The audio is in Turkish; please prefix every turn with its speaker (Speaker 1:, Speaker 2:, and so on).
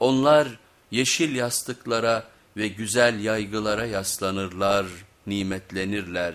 Speaker 1: Onlar yeşil yastıklara ve güzel yaygılara yaslanırlar, nimetlenirler.